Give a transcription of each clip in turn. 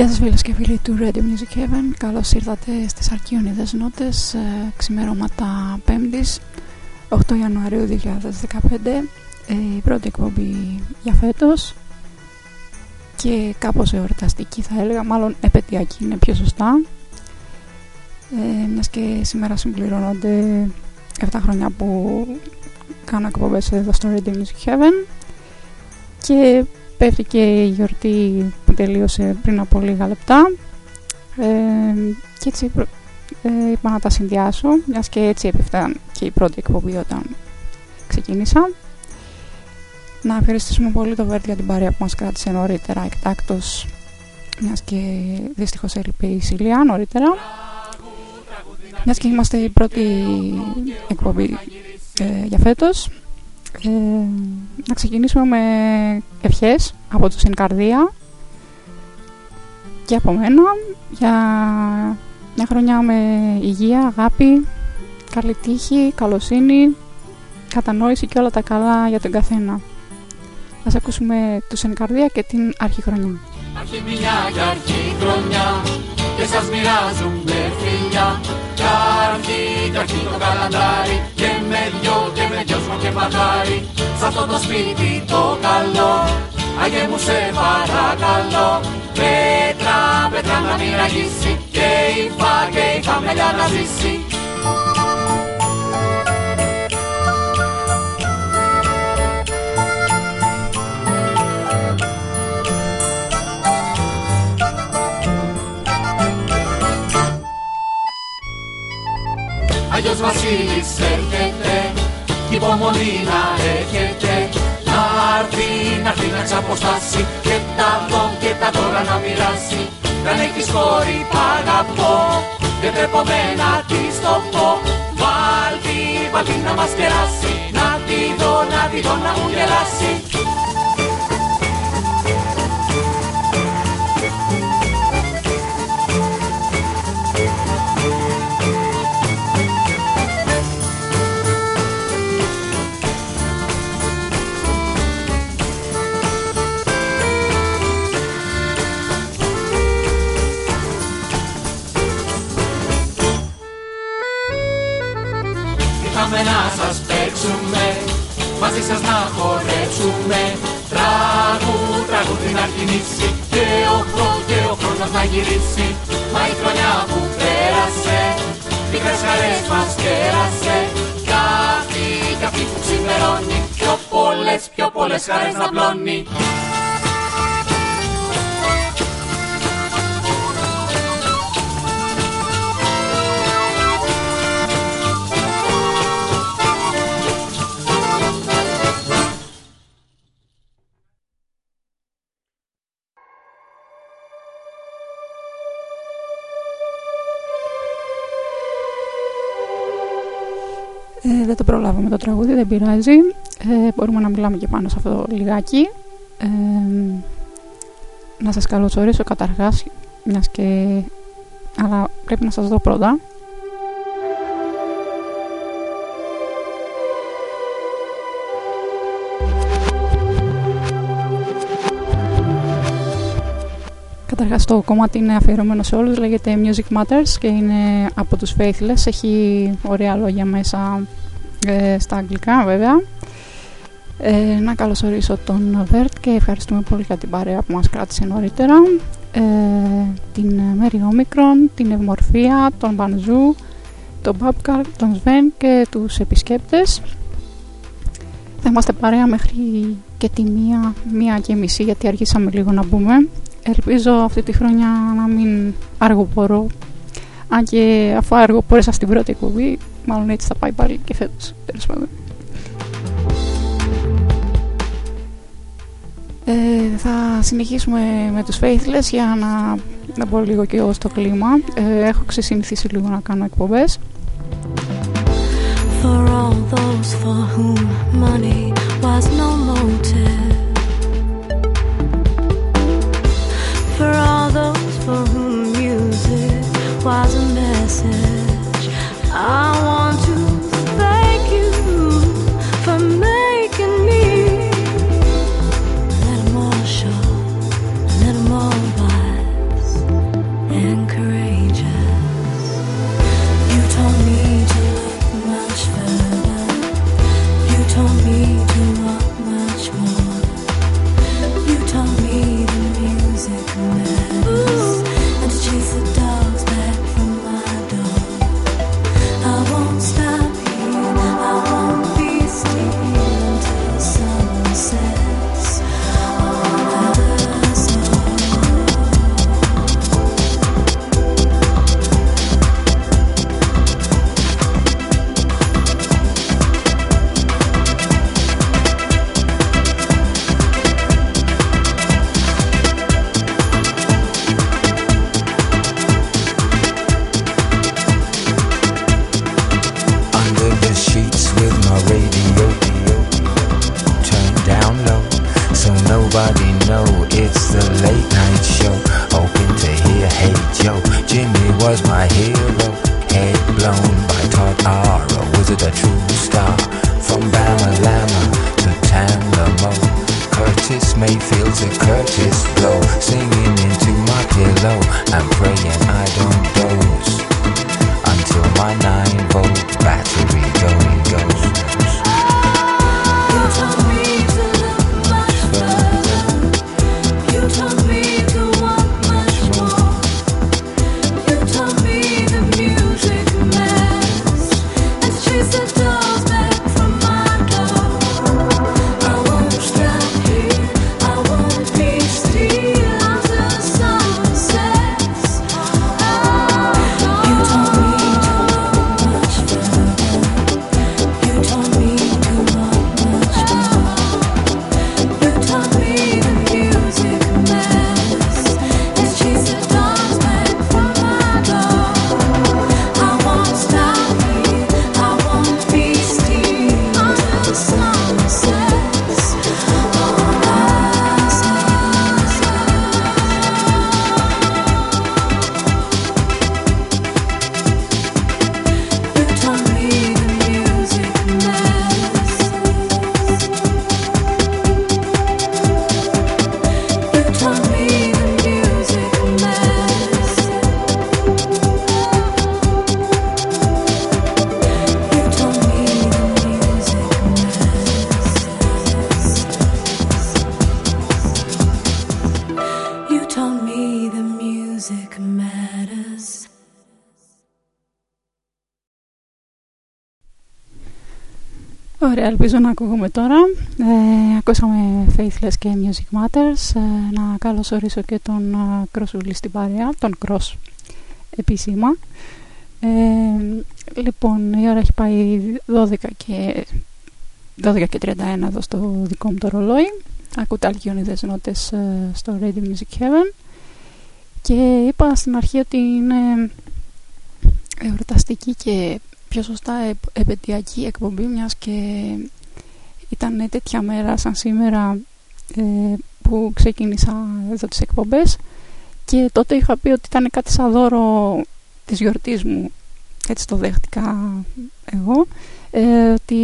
Γεια σας φίλες και φίλοι του Radio Music Heaven. Καλώς ήρθατε στις Αρκιονίδες Νότες ε, Ξημερώματα 5ης 8 Ιανουαρίου 2015 ε, Η πρώτη εκπομπή για φέτος Και κάπως εορταστική θα έλεγα. Μάλλον επαιτειακή είναι πιο σωστά. Ε, Μιας και σήμερα συμπληρώνονται 7 χρόνια που κάνω εκπομπές εδώ στο Radio Music Heaven Και πέφτει και η γιορτή που τελείωσε πριν από λίγα λεπτά. Ε, και έτσι ε, είπα να τα συνδυάσω μιας και έτσι έπεφταν και η πρώτη εκπομπή όταν ξεκίνησα. Να ευχαριστήσουμε πολύ το Βέρτ για την παρέα που μας κράτησε νωρίτερα εκτάκτος μιας και δυστυχώς έλειπε η Σιλία νωρίτερα. Μιας και είμαστε η πρώτη εκπομπή ε, για φέτος. Ε, να ξεκινήσουμε με ευχές από τους εν καρδία και από μένα για μια χρονιά με υγεία, αγάπη, καλή τύχη, καλοσύνη, κατανόηση και όλα τα καλά για τον καθένα. Ας ακούσουμε τους εν καρδία και την αρχή χρονιά. Αρχή και αρχή χρονιά και σας μοιράζουμε φιλιά Καρχί, καρχί το καλαντάρι Και με δυο και με δυο σου και παντάρι Σ' αυτό το σπίτι το καλό Αγέ μου σε παρακαλώ Πέτρα, πέτρα να μην αγίσει Και η φα και η χαμελιά να ζήσει. Άγιος Βασίλης έρχεται κι υπομονή να έχετε. Να έρθει, να έρθει να ξαποστάσει και τα δω και τα δώρα να μοιράσει δεν έχεις κόρη π' αγαπώ δεν τρέπομαι να της το πω. Βάλτη, βάλτη να μας κεράσει. Να τη δω, να τη δω να μου γελάσει να σας παίξουμε Μαζί σας να χορέψουμε. Τραγού, τραγούδι να κινήσει Και ο χρόνος και ο χρόνος να γυρίσει. Μα η χρονιά που πέρασε Μικρές χαρές μας κέρασε. Κάτι, κάτι που ξημερώνει Πιο πολλές, πιο πολλές χαρές να πλώνει δεν το προλάβαμε το τραγούδι, δεν πειράζει. Ε, μπορούμε να μιλάμε και πάνω σε αυτό λιγάκι. Ε, να σας καλωσορίσω καταρχάς, μιας και... Αλλά πρέπει να σας δω πρώτα. Καταρχάς το κομμάτι είναι αφιερωμένο σε όλους, λέγεται Music Matters και είναι από τους Faithless, έχει ωραία λόγια μέσα ε, στα αγγλικά βέβαια. Ε, να καλωσορίσω τον Βέρτ και ευχαριστούμε πολύ για την παρέα που μας κράτησε νωρίτερα. Ε, την Μέρι Όμικρον, την Ευμορφία, τον Μπανζού, τον Μπάμπκαρ, τον Σβέν και τους επισκέπτες. Θα είμαστε παρέα μέχρι και τη μία, μία και μισή γιατί αργήσαμε λίγο να μπούμε. Ελπίζω αυτή τη χρονιά να μην αργοπορώ. Αν και αφού αργοπόρεσα στην πρώτη εκπομπή, μάλλον έτσι θα πάει πάλι και φέτος. Τέλος πάντων. Ε, θα συνεχίσουμε με τους Faithless για να, να μπω λίγο και εγώ στο κλίμα. Ε, έχω ξεσυνηθίσει λίγο να κάνω εκπομπές. For all those for whom money was no motive For all those for whom music was a message I want Ωραία, ελπίζω να ακούγουμε τώρα. Ε, ακούσαμε Faithless και Music Matters. Ε, να καλωσορίσω και τον Κρόσουλη στην παρέα, τον Κρός επίσημα. Ε, λοιπόν, η ώρα έχει πάει 12 και, 12 και 31 εδώ στο δικό μου το ρολόι. Ακούτε αλκιονίδες νότες ε, στο Radio Music Heaven. Και είπα στην αρχή ότι είναι εορταστική και πιο σωστά επαιτειακή εκπομπή μιας και ήταν τέτοια μέρα σαν σήμερα ε, που ξεκίνησα εδώ τις εκπομπές και τότε είχα πει ότι ήταν κάτι σαν δώρο της γιορτής μου. Έτσι το δέχτηκα εγώ ε, ότι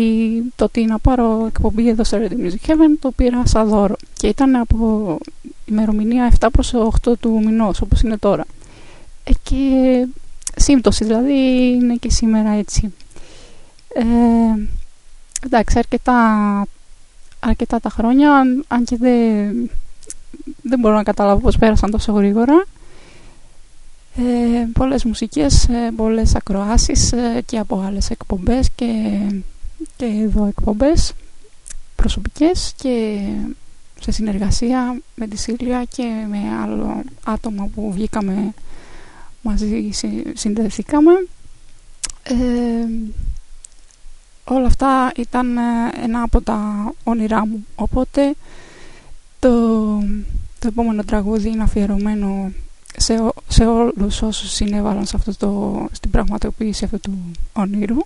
το ότι να πάρω εκπομπή εδώ στο Radio Music Heaven το πήρα σαν δώρο. Και ήταν από ημερομηνία 7 προς 8 του μηνός όπως είναι τώρα. Ε, και σύμπτωση δηλαδή είναι και σήμερα έτσι. Ε, εντάξει αρκετά, αρκετά τα χρόνια αν και δεν, δεν μπορώ να καταλάβω πως πέρασαν τόσο γρήγορα. Ε, πολλές μουσικές, ε, πολλές ακροάσεις ε, και από άλλες εκπομπές και, και εδώ εκπομπές προσωπικές και σε συνεργασία με τη Σίλια και με άλλο άτομα που βγήκαμε μαζί συνδεθήκαμε ε, όλα αυτά ήταν ένα από τα όνειρά μου οπότε το, το επόμενο τραγούδι είναι αφιερωμένο σε, σε όλους όσους συνέβαλαν σε αυτό το, στην πραγματοποίηση αυτού του όνειρου.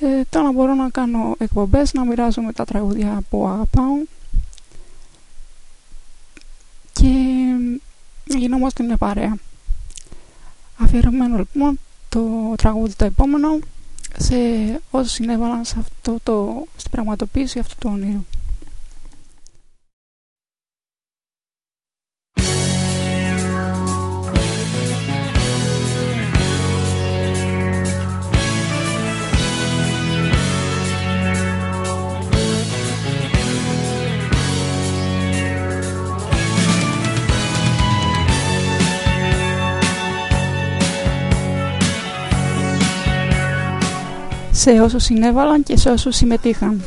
Ε, τώρα μπορώ να κάνω εκπομπές, να μοιράζομαι τα τραγούδια που αγαπάω και γινόμαστε μια παρέα. Αφιερωμένο λοιπόν το τραγούδι το επόμενο σε όσους συνέβαλαν σε αυτό το, στην πραγματοποίηση αυτού του όνειρου. Σε όσους συνέβαλαν και σε όσους συμμετείχαν.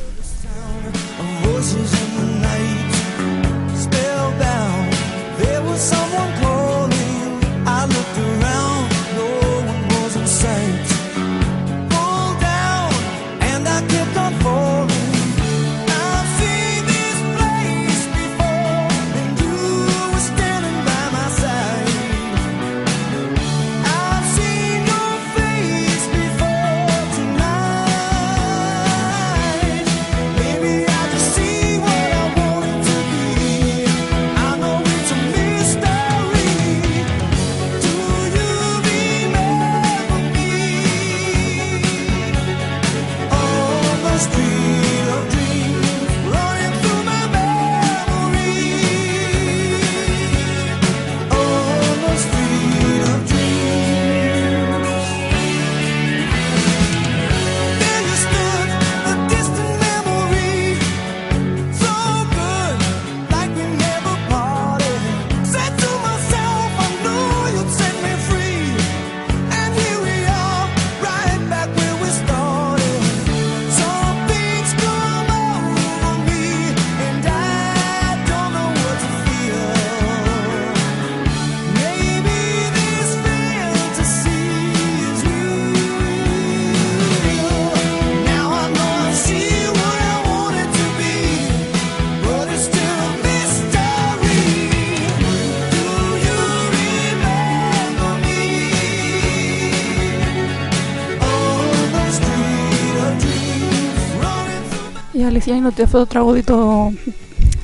Αλήθεια είναι ότι αυτό το τραγούδι το,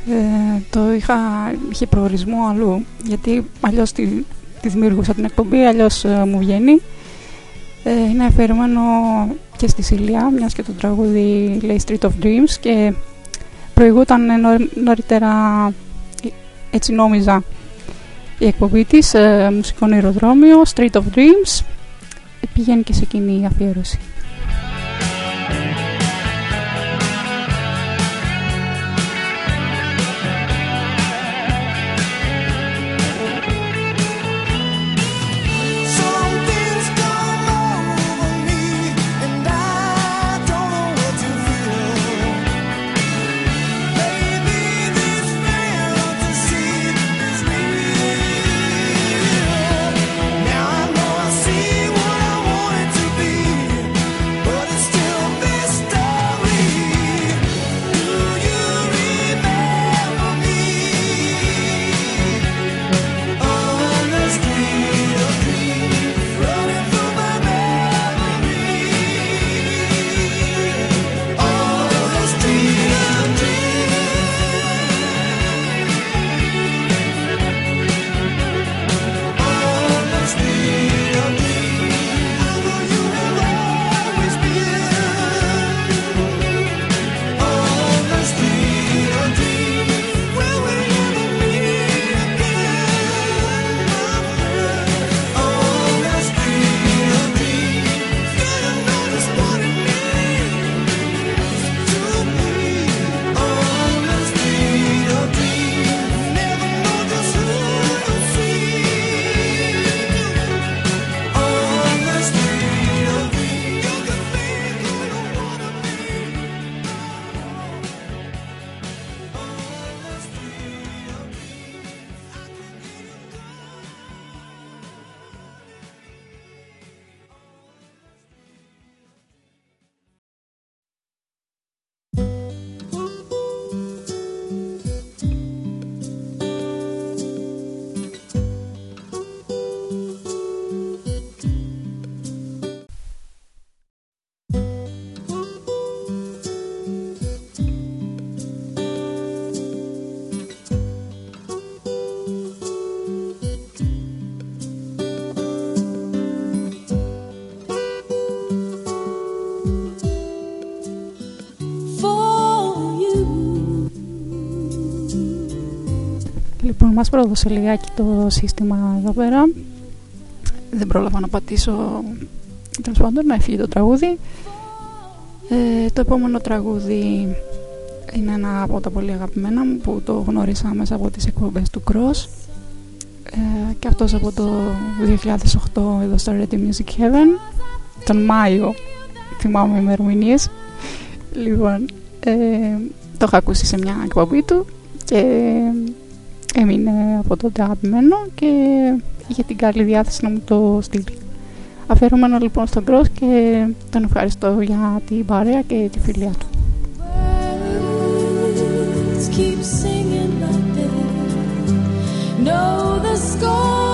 ε, το είχα, είχε προορισμό αλλού γιατί αλλιώς τη, τη δημιουργούσα την εκπομπή, αλλιώς ε, μου βγαίνει. Ε, είναι αφιερωμένο και στη Σιλία, μιας και το τραγούδι λέει Street of Dreams και προηγούταν νωρίτερα, έτσι νόμιζα, η εκπομπή της, ε, μουσικό νεροδρόμιο, Street of Dreams, πηγαίνει και σε κοινή αφιέρωση. Μας πρόδωσε λιγάκι το σύστημα εδώ πέρα. Δεν πρόλαβα να πατήσω, τέλος πάντων, να έφυγε το τραγούδι. Ε, το επόμενο τραγούδι είναι ένα από τα πολύ αγαπημένα μου που το γνώρισα μέσα από τις εκπομπές του Cross ε, και αυτός από το 2008 εδώ στο Ready Music Heaven τον Μάιο θυμάμαι ημερομηνίες λοιπόν ε, το είχα ακούσει σε μια εκπομπή του και έμεινε από τότε αγαπημένο και είχε την καλή διάθεση να μου το στείλει. Αφιερωμένο λοιπόν στον Cross και τον ευχαριστώ για την παρέα και τη φιλία του. Keep singing like they know the score.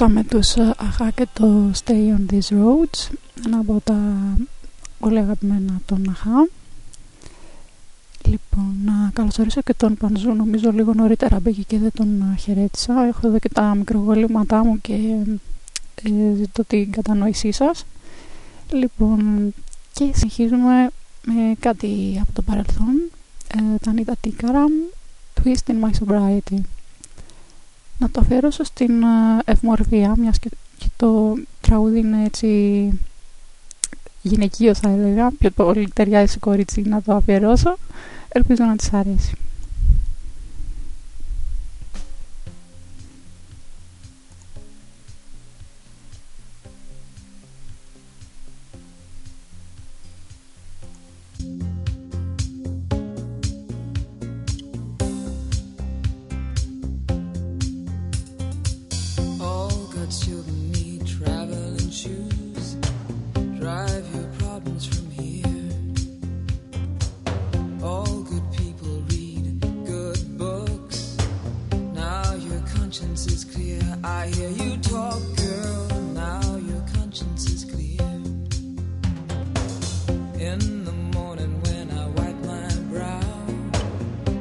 Ακούσαμε τους Αχά και το Stay on these roads Ένα από τα πολύ αγαπημένα των Αχά Λοιπόν, να καλωσορίσω και τον Πανζού Νομίζω λίγο νωρίτερα μπήκε και δεν τον χαιρέτησα. Έχω εδώ και τα μικροβολήματά μου και ε, ζητώ την κατανόησή σας. Λοιπόν, και συνεχίζουμε με κάτι από το παρελθόν. Ε, Τα Νίτα Τίκαραμ Twist in my sobriety να το αφιερώσω στην ε, ευμορφία, μιας και, το τραγούδι είναι έτσι γυναικείο θα έλεγα, πιο πολύ ταιριάζει σε κορίτσι να το αφιερώσω. Ελπίζω να της αρέσει. It's clear. I hear you talk, girl. Now your conscience is clear. In the morning when I wipe my brow,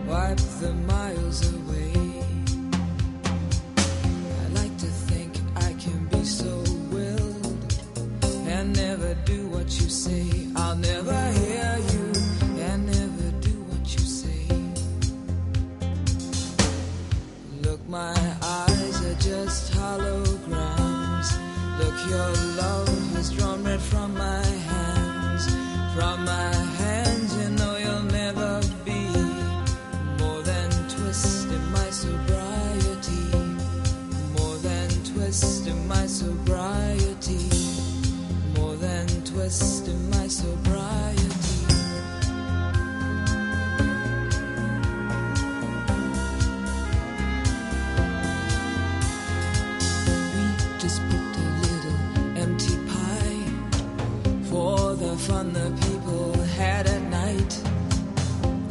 wipe the miles away. I like to think I can be so willed and never do what you say. I'll never hear you and never do what you say. Look my eyes just holograms. Look, your love.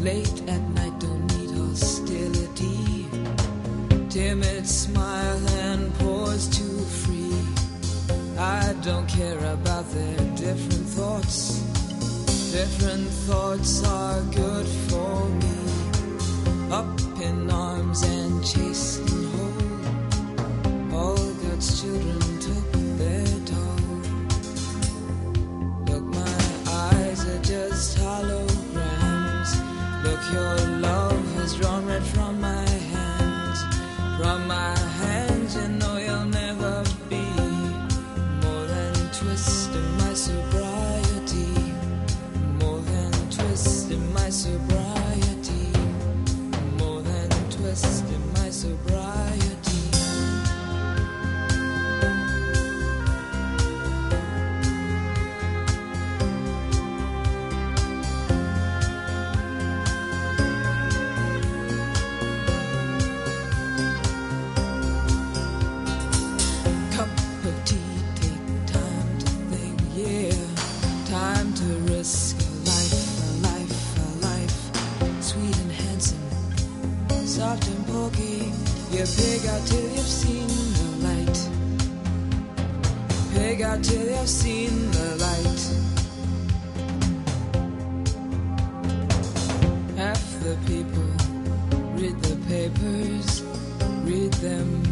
Late at night, don't need hostility. Timid smile and pause too free. I don't care about their different thoughts. Different thoughts are good for me. The people. Read the papers, read them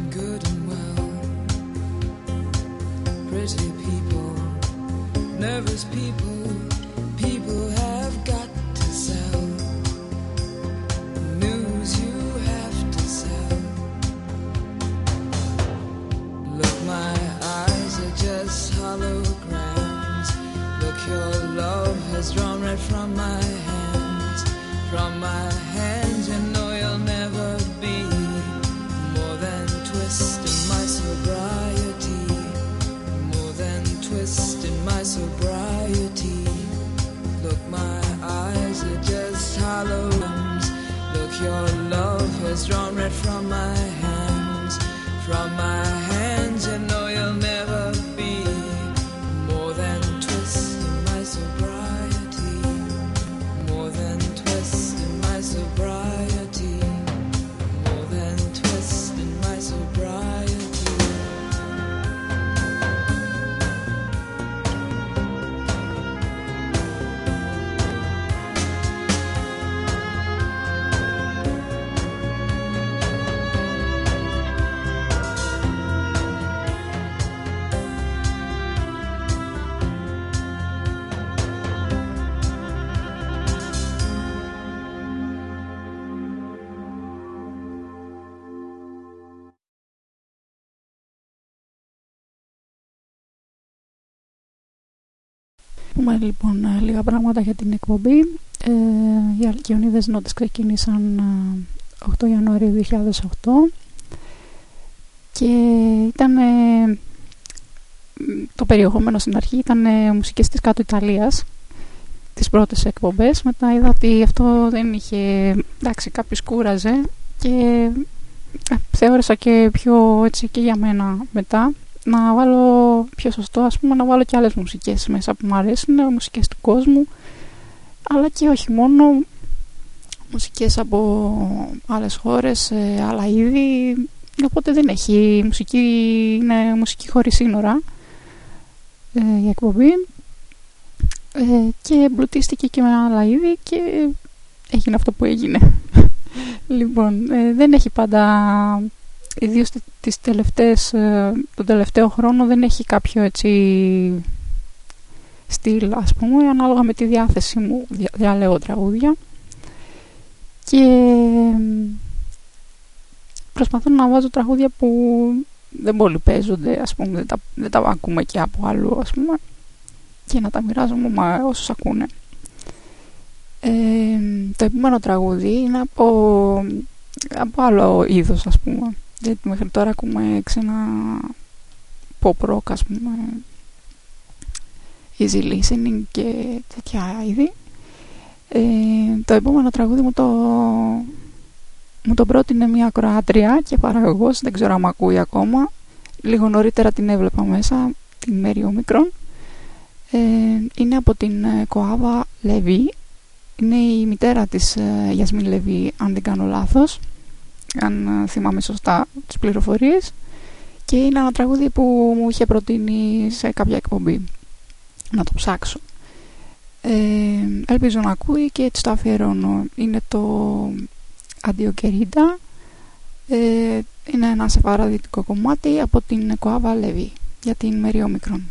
Πούμε λοιπόν ε, λίγα πράγματα για την εκπομπή. Ε, οι Αλκιονίδες Νότες ξεκίνησαν ε, 8 Ιανουαρίου 2008 και ήταν ε, το περιεχόμενο στην αρχή ήταν ε, μουσικές της κάτω Ιταλίας τις πρώτες εκπομπές μετά είδα ότι αυτό δεν είχε εντάξει κάποιος κούραζε και ε, θεώρησα και πιο έτσι και για μένα μετά να βάλω πιο σωστό ας πούμε να βάλω και άλλες μουσικές μέσα που μου αρέσουν μουσικές του κόσμου αλλά και όχι μόνο μουσικές από άλλες χώρες ε, άλλα είδη. Οπότε δεν έχει η μουσική είναι μουσική χωρίς σύνορα ε, η εκπομπή. Ε, και εμπλουτίστηκε και με άλλα είδη και έγινε αυτό που έγινε. Λοιπόν ε, δεν έχει πάντα ιδίως τις τελευταίες, ε, τον τελευταίο χρόνο δεν έχει κάποιο έτσι στυλ ας πούμε ανάλογα με τη διάθεση μου δια, διαλέγω τραγούδια. Και προσπαθώ να βάζω τραγούδια που δεν πολύ παίζονται ας πούμε δεν τα, δεν τα ακούμε και από αλλού ας πούμε και να τα μοιράζομαι με όσους ακούνε. Ε, το επόμενο τραγούδι είναι από, από άλλο είδος ας πούμε γιατί μέχρι τώρα ακούμε ξένα pop rock ας πούμε. Easy listening και τέτοια είδη. Ε, το επόμενο τραγούδι μου το μου το πρότεινε μια Κροάτρια και παραγωγός, δεν ξέρω αν ακούει ακόμα. Λίγο νωρίτερα την έβλεπα μέσα την Μέρη Ομικρόν Ε, είναι από την Κοάβα Λεβί. Είναι η μητέρα της Γιασμίν Λεβί, αν δεν κάνω λάθος, αν θυμάμαι σωστά τις πληροφορίες. Και είναι ένα τραγούδι που μου είχε προτείνει σε κάποια εκπομπή. Να το ψάξω. Ε, ελπίζω να ακούει και έτσι το αφιερώνω. Είναι το Αντιοκερίντα. Ε, είναι ένα σεφαραδιτικό κομμάτι από την Κοάβα Λεβί για την Μεριόμικρον.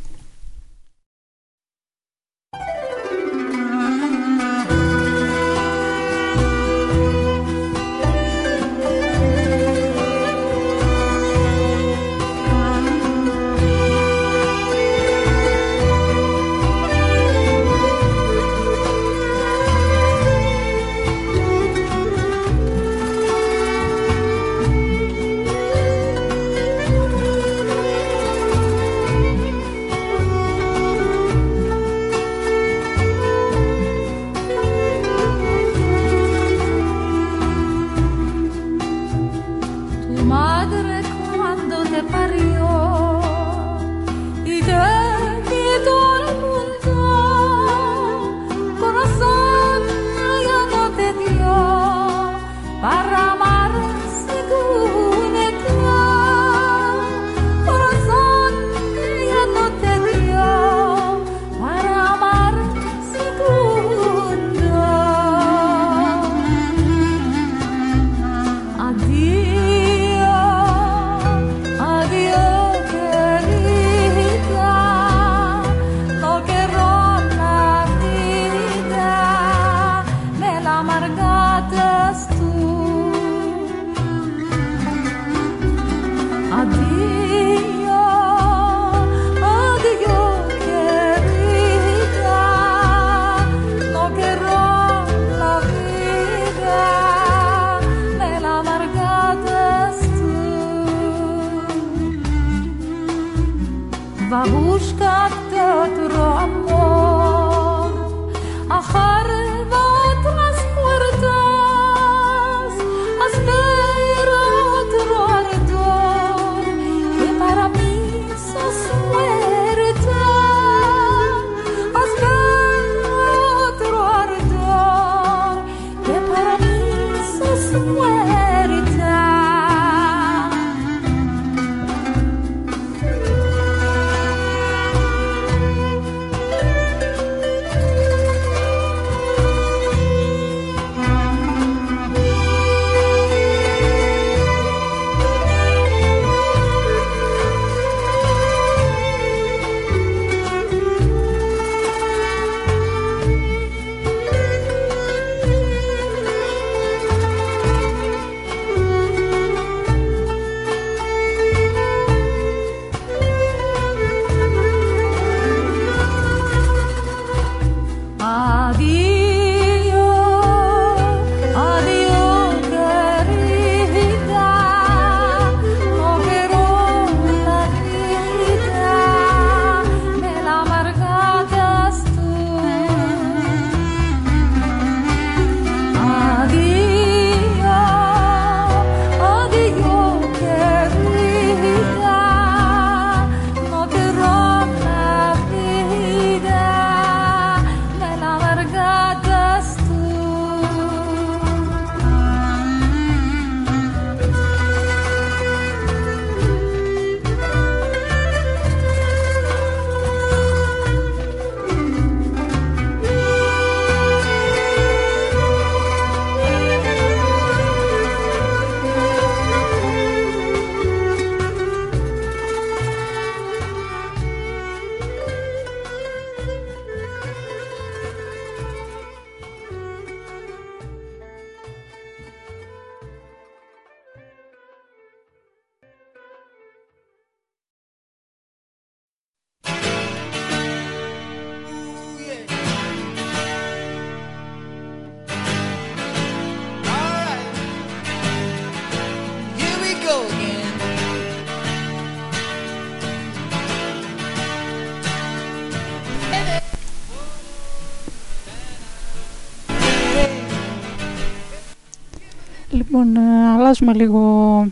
αλλάζουμε λίγο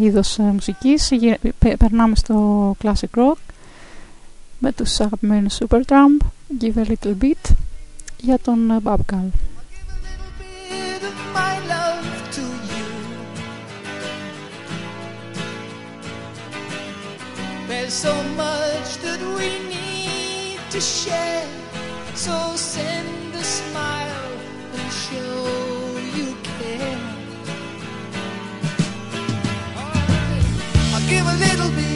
ε, είδος μουσικής, περνάμε στο classic rock με τους αγαπημένους Supertramp, Give a Little Bit για τον Babgal. So much that we need to share, so send a smile. little bit.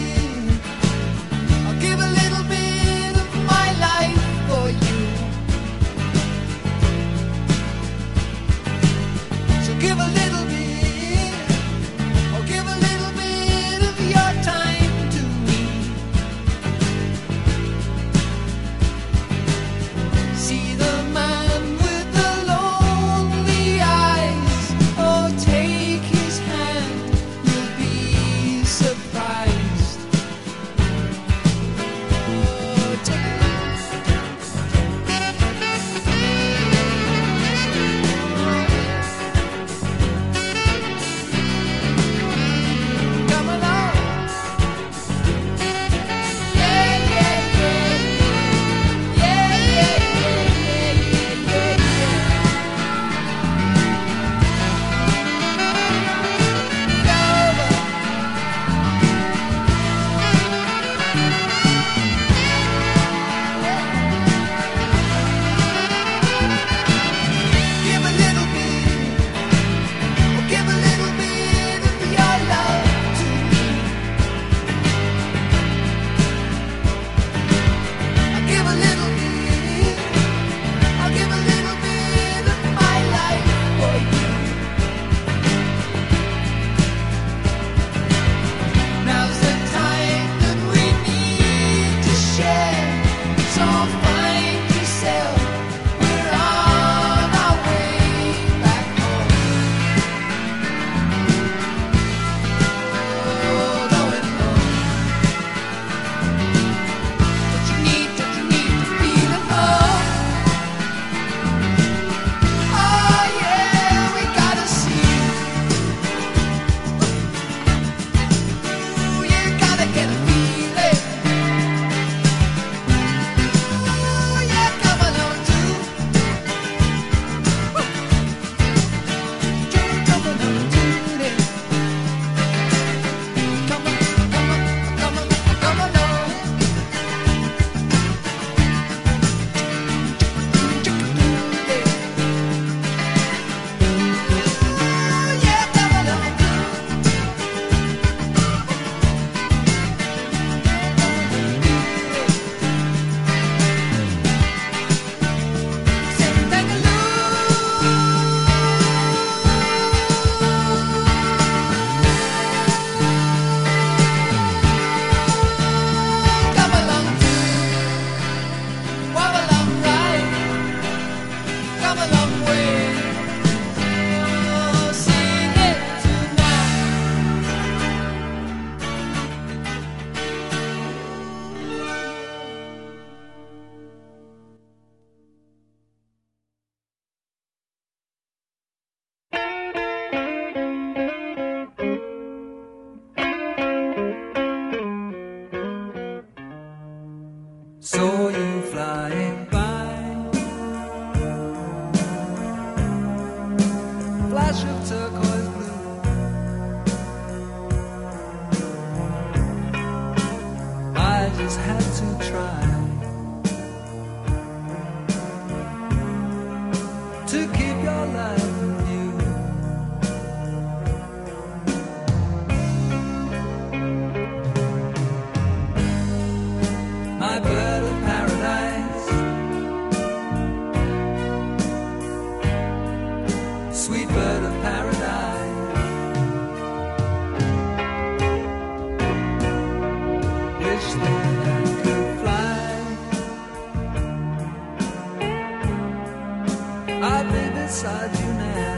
I'll be beside you now.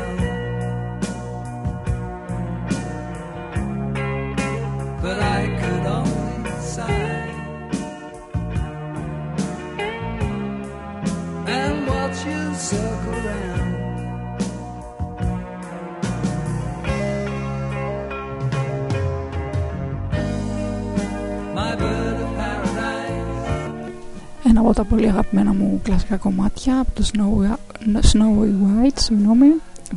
Από τα πολύ αγαπημένα μου κλασικά κομμάτια από το Snowy, Snowy White, συγγνώμη,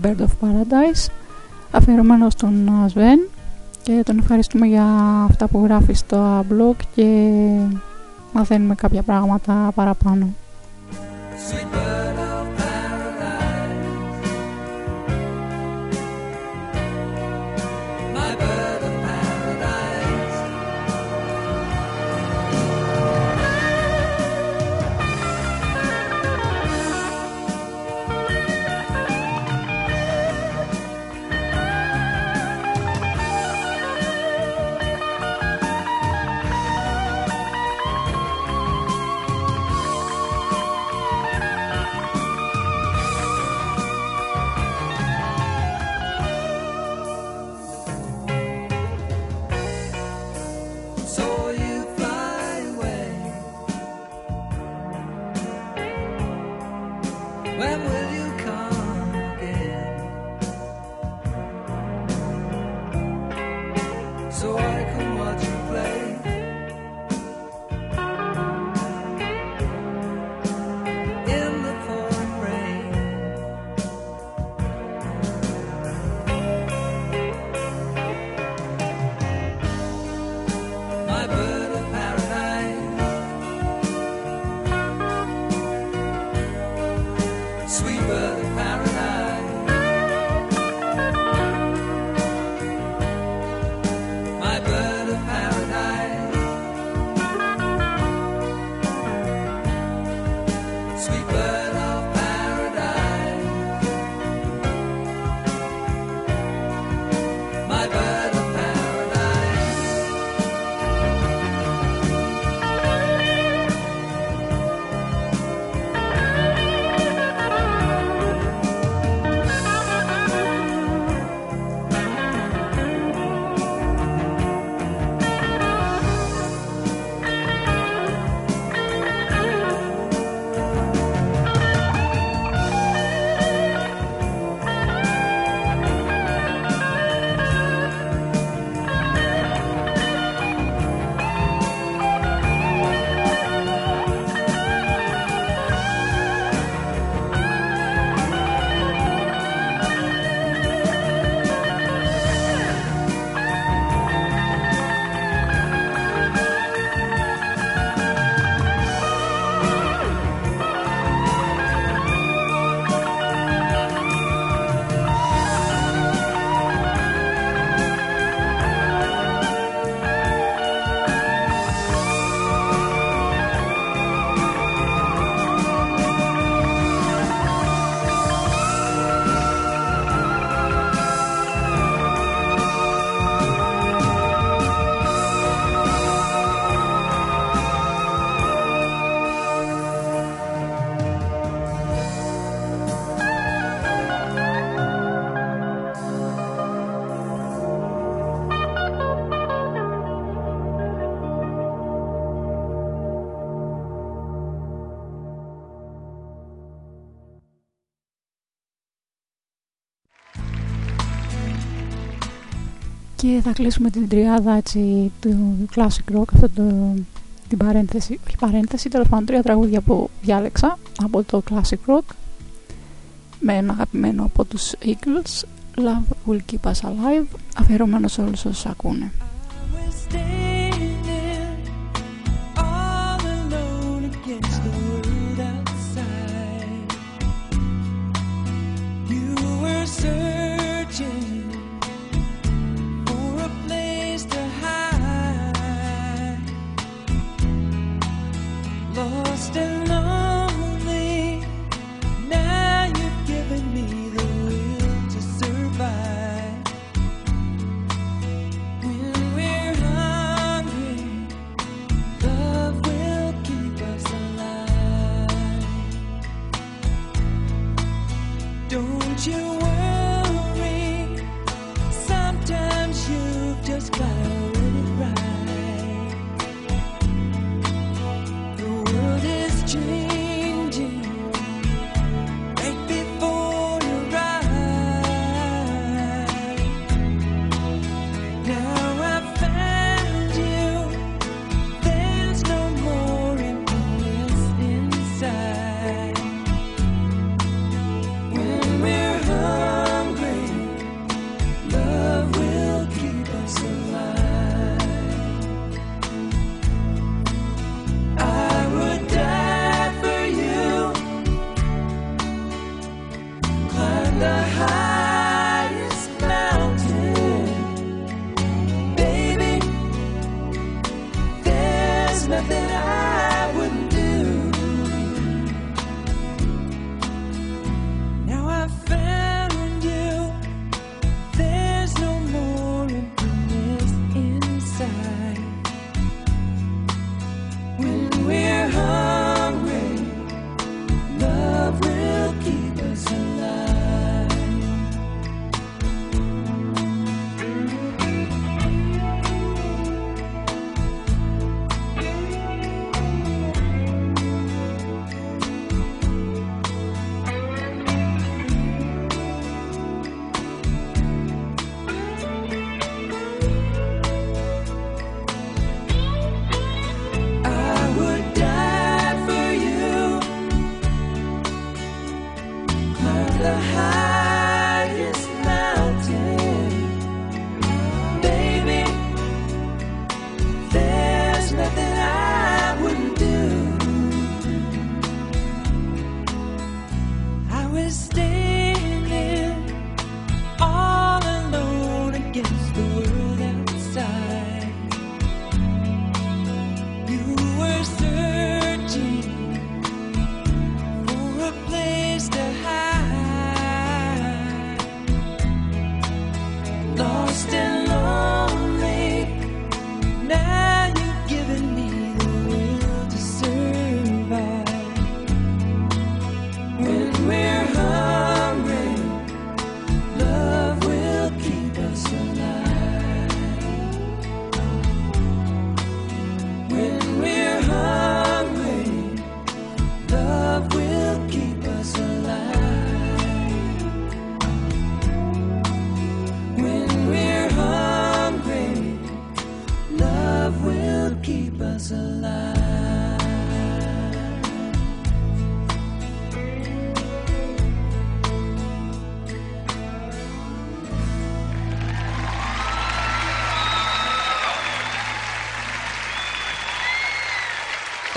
Bird of Paradise αφιερωμένο στον Σβέν και τον ευχαριστούμε για αυτά που γράφει στο blog και μαθαίνουμε κάποια πράγματα παραπάνω. Και θα κλείσουμε την τριάδα έτσι, του classic rock αυτό το, την παρένθεση, όχι παρένθεση, τέλος πάντων τρία τραγούδια που διάλεξα από το classic rock με ένα αγαπημένο από τους Eagles Love Will Keep Us Alive αφιερωμένος σε όλους όσους ακούνε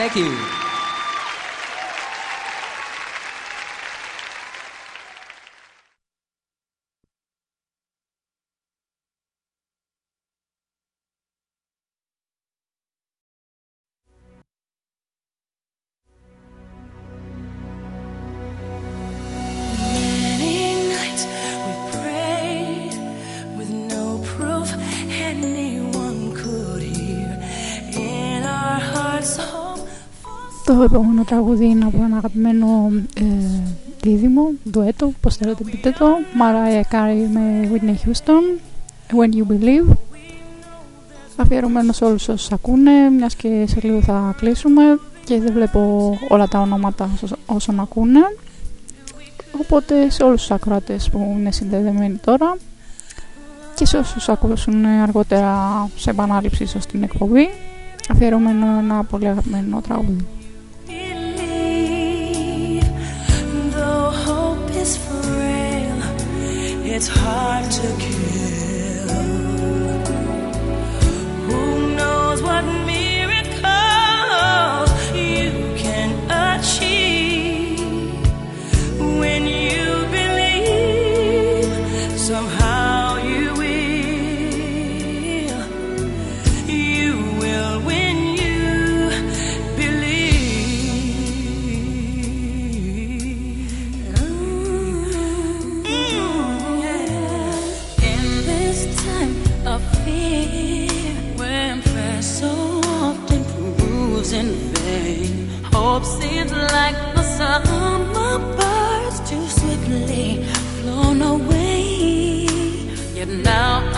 Thank you. Το επόμενο τραγούδι είναι από ένα αγαπημένο ε, δίδυμο, ντουέτο, πώς θέλετε πείτε το, Mariah Carey με Whitney Houston, When You Believe. Αφιερωμένος σε όλους όσους ακούνε, μιας και σε λίγο θα κλείσουμε και δεν βλέπω όλα τα ονόματα όσων- όσων ακούνε. Οπότε σε όλους τους ακροατές που είναι συνδεδεμένοι τώρα και σε όσους ακούσουν αργότερα σε επανάληψη ίσως στην εκπομπή αφιερωμένο ένα πολύ αγαπημένο τραγούδι. It's hard to kill. Who knows what miracles you can achieve hope seems like the summer birds too swiftly flown away. Yet now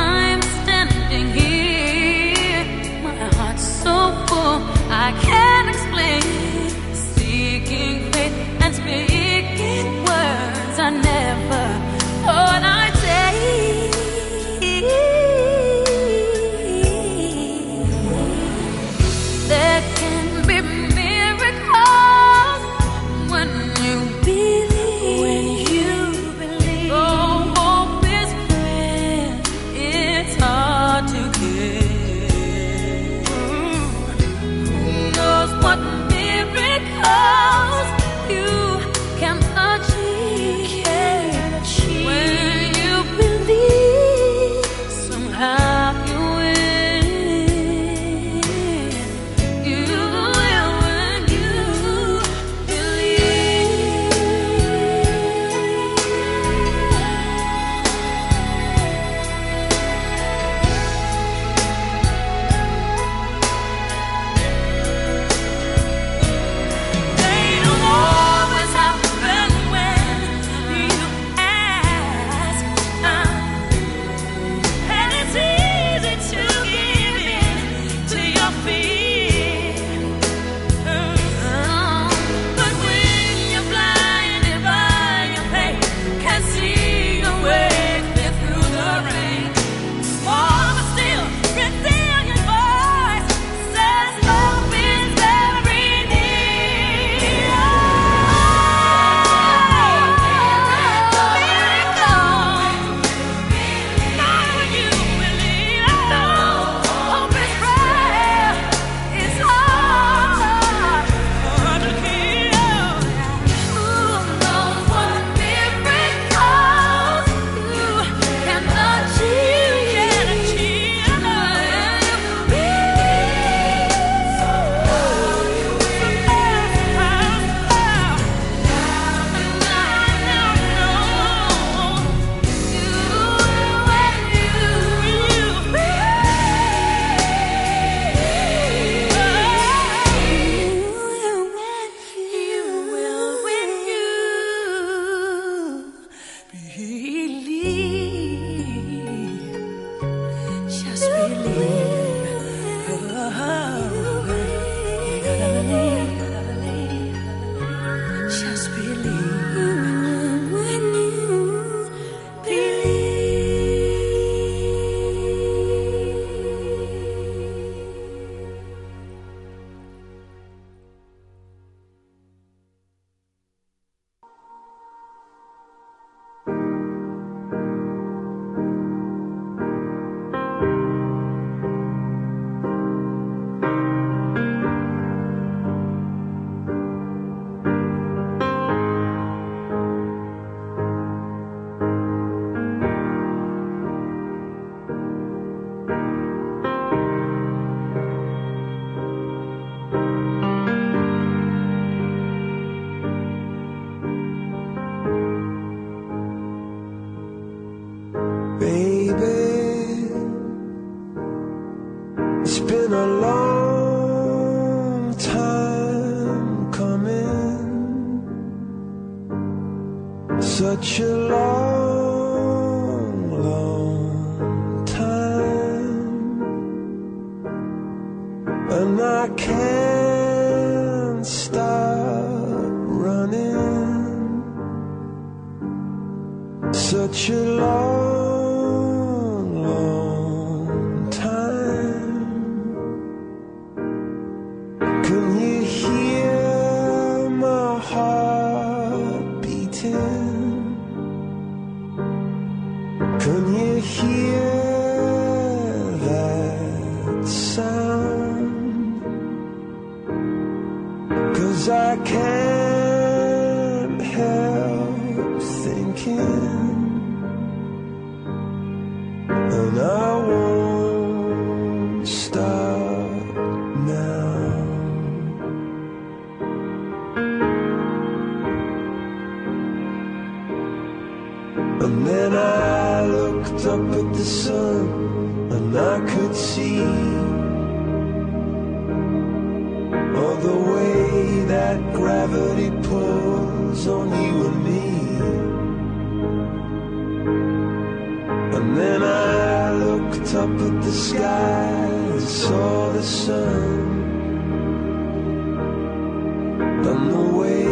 than the way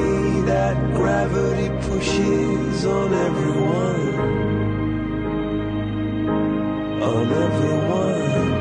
that gravity pushes on everyone, on everyone.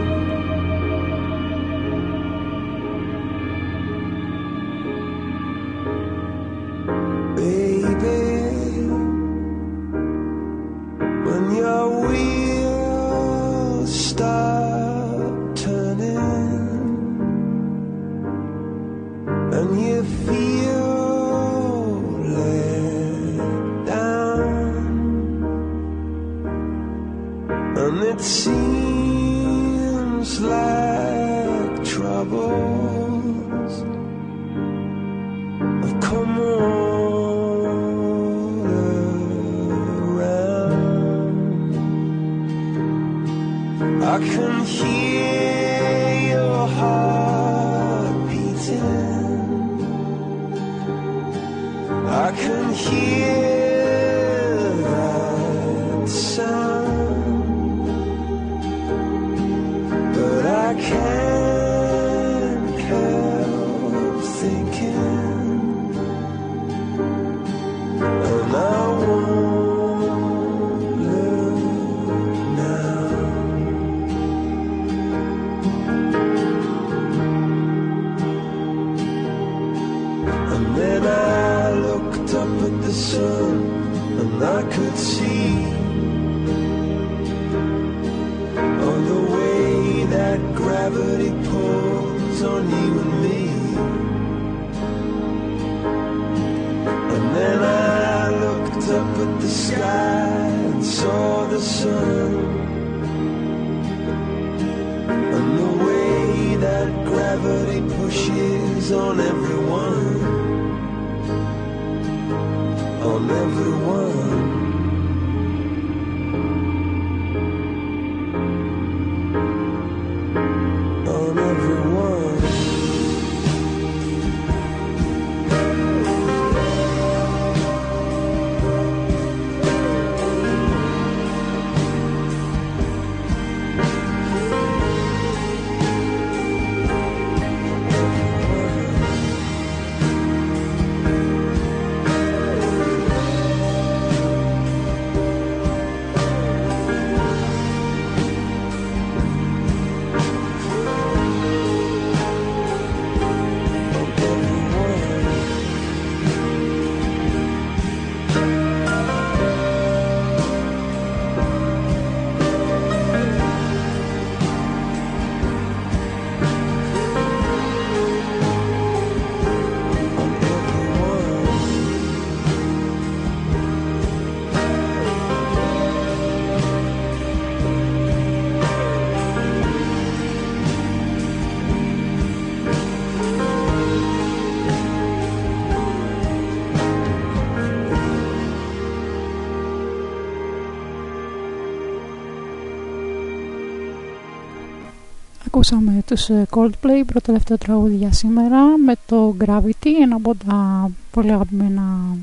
Ακούσαμε τους ε, Coldplay, πρώτο-δεύτερο τραγούδι για σήμερα με το Gravity, ένα από τα πολύ αγαπημένα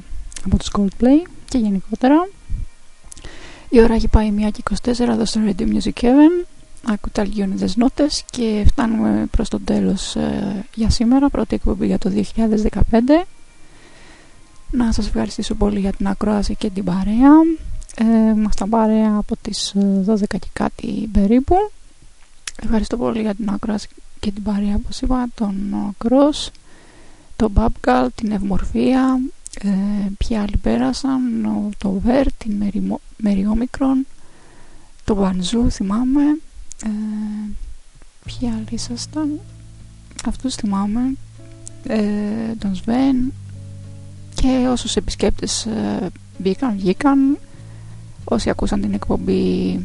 από τους Coldplay και γενικότερα. Η ώρα έχει πάει 1 και 24 εδώ στο Radio Music Heaven. Ακούτε τις νότες και φτάνουμε προς το τέλος ε, για σήμερα, πρώτη εκπομπή για το 2015. Να σας ευχαριστήσω πολύ για την ακρόαση και την παρέα. Ε, τα παρέα από τις ε, 12 και κάτι περίπου. Ευχαριστώ πολύ για την ακρόαση και την παρέα, όπως είπα, τον Κρός, τον Μπάμπκαλ, την Ευμορφία, ε, ποιοι άλλοι πέρασαν, το Βέρ, την Μεριόμικρον, το Βανζού, θυμάμαι, ε, ποιοι άλλοι ήσασταν, αυτούς θυμάμαι, ε, τον Σβέν και όσους επισκέπτες ε, μπήκαν, βγήκαν, όσοι ακούσαν την εκπομπή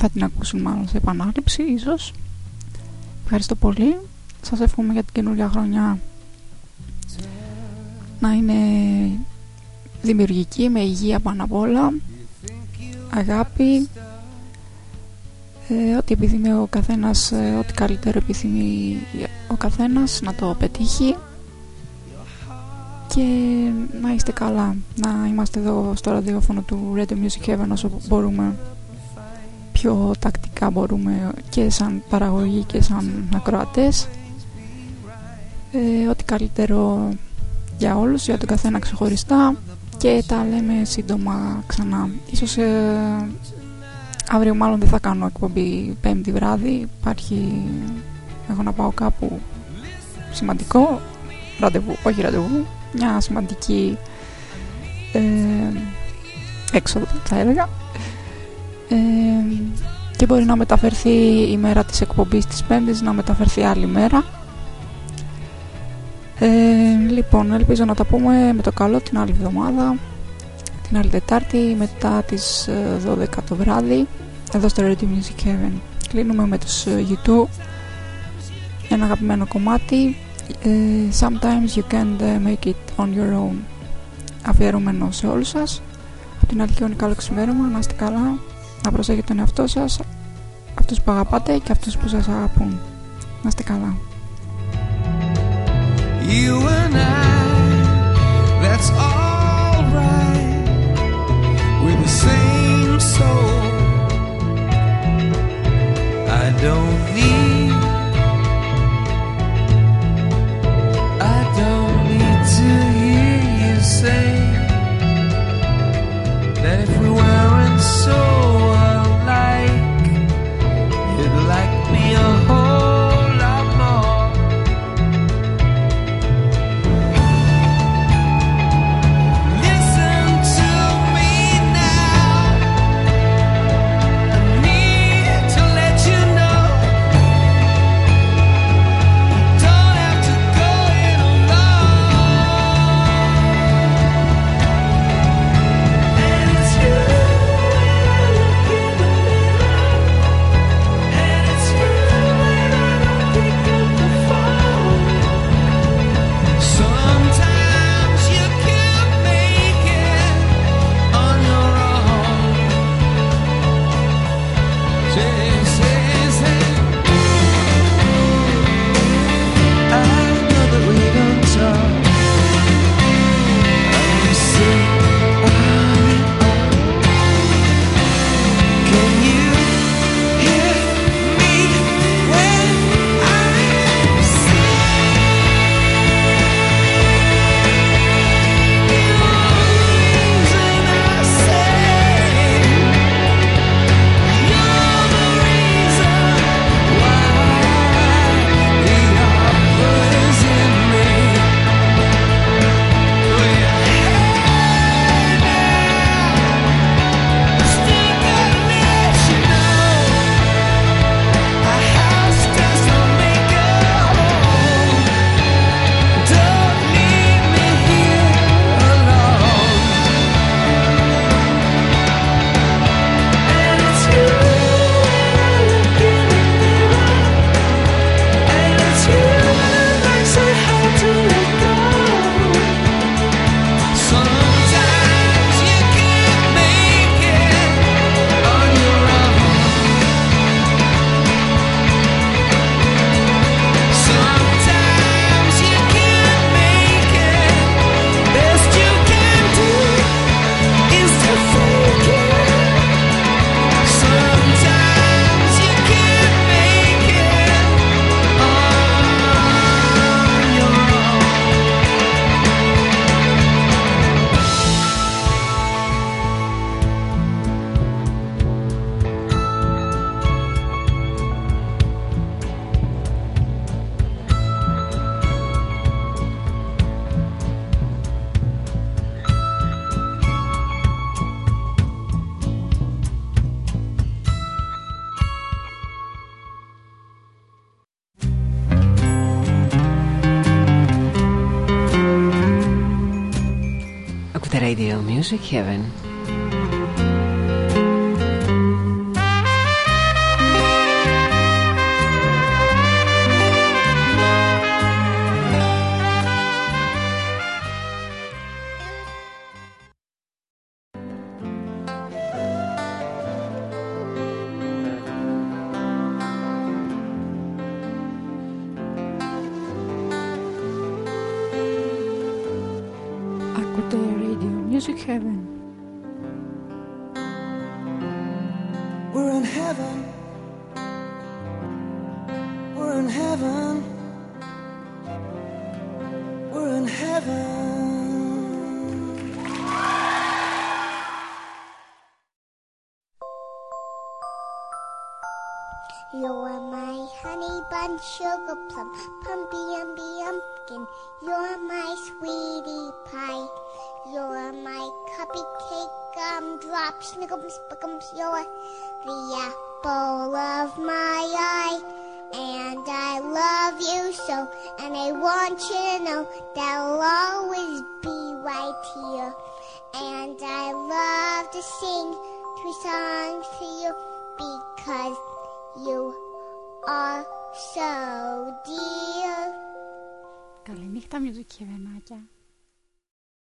θα την ακούσουν μάλλον σε επανάληψη ίσως. Ευχαριστώ πολύ. Σας εύχομαι για την καινούργια χρονιά να είναι δημιουργική, με υγεία πάνω απ' όλα, αγάπη, ε, ό,τι επιθυμεί ο καθένας, ε, ό,τι καλύτερο επιθυμεί ο καθένας να το πετύχει. Και να είστε καλά, να είμαστε εδώ στο ραδιόφωνο του Radio Music Heaven όσο μπορούμε πιο τακτικά μπορούμε και σαν παραγωγή και σαν ακροατές. Ε, ό,τι καλύτερο για όλους, για τον καθένα ξεχωριστά και τα λέμε σύντομα ξανά. Ίσως ε, αύριο μάλλον δεν θα κάνω εκπομπή πέμπτη βράδυ, υπάρχει, έχω να πάω κάπου σημαντικό, ραντεβού, όχι ραντεβού, μια σημαντική ε, έξοδο θα έλεγα ε, και μπορεί να μεταφερθεί η μέρα της εκπομπής της πέμπτης να μεταφερθεί άλλη μέρα. Ε, λοιπόν, ελπίζω να τα πούμε με το καλό την άλλη εβδομάδα, την άλλη Τετάρτη, μετά τις 12 ε, το βράδυ, εδώ στο Radio Music Heaven. Κλείνουμε με τους YouTube, ε, ένα αγαπημένο κομμάτι, ε, Sometimes You Can't Make It On Your Own, αφιερωμένο σε όλους σας. Από την αρχή καλό ξημέρωμα, να είστε καλά, να προσέχετε τον εαυτό σας, αυτούς που αγαπάτε και αυτούς που σας αγαπούν. Να είστε καλά. You and I, that's alright. We're the same soul. I don't need, Music Heaven. Sugar plum, pumpy umby umpkin. You're my sweetie pie. You're my cupcake gumdrop, snickums, spickums. You're the apple of my eye. And I love you so, and I want you to know that I'll always be right here. And I love to sing three songs to you because you are so dear. Καληνύχτα, music heavenάκια.